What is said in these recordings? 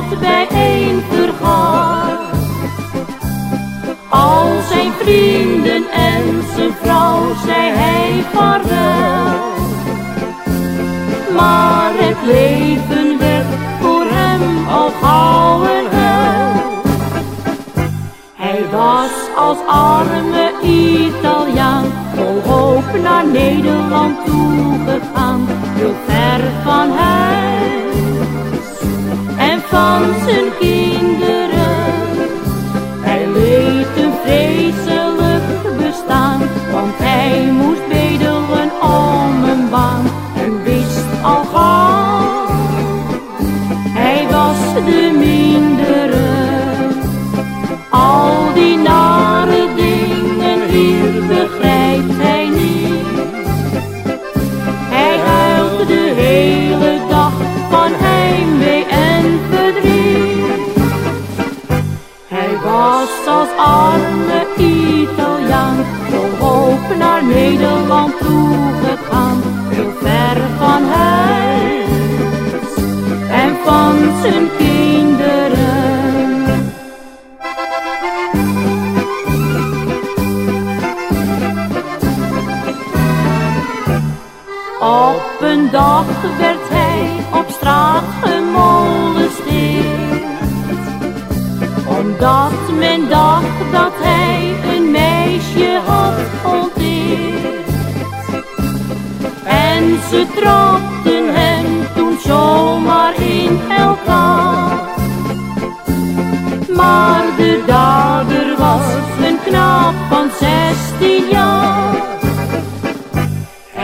geld bijeen vergaat. Al zijn vrienden en zijn vrouw zei hij vaarwel. Maar het leven werd voor hem al gauw een hel. Hij was als arme Italiaan vol hoop naar Nederland toegegaan, was de mindere, al die nare dingen hier begrijpt hij niet. Hij huilt de hele dag van heimwee en verdriet. Hij was als arme Italiaan, hoop naar Nederland toegegaan, Op een dag werd hij op straat gemolesteerd. Omdat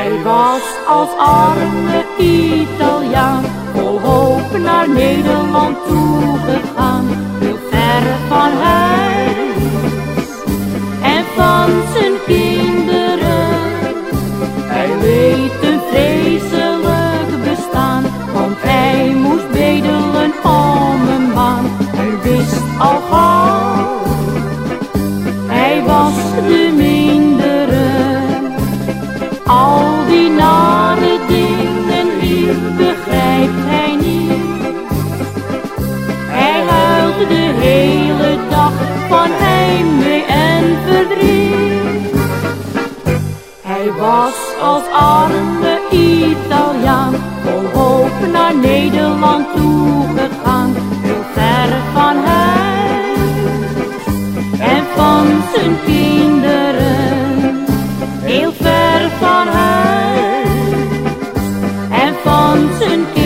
Hij was als arme Italiaan vol hoop naar Nederland toegegaan, de hele dag van heimwee en verdriet. Hij was als arme Italiaan, vol hoop naar Nederland toegegaan, heel ver van huis en van zijn kinderen, heel ver van huis en van zijn kinderen.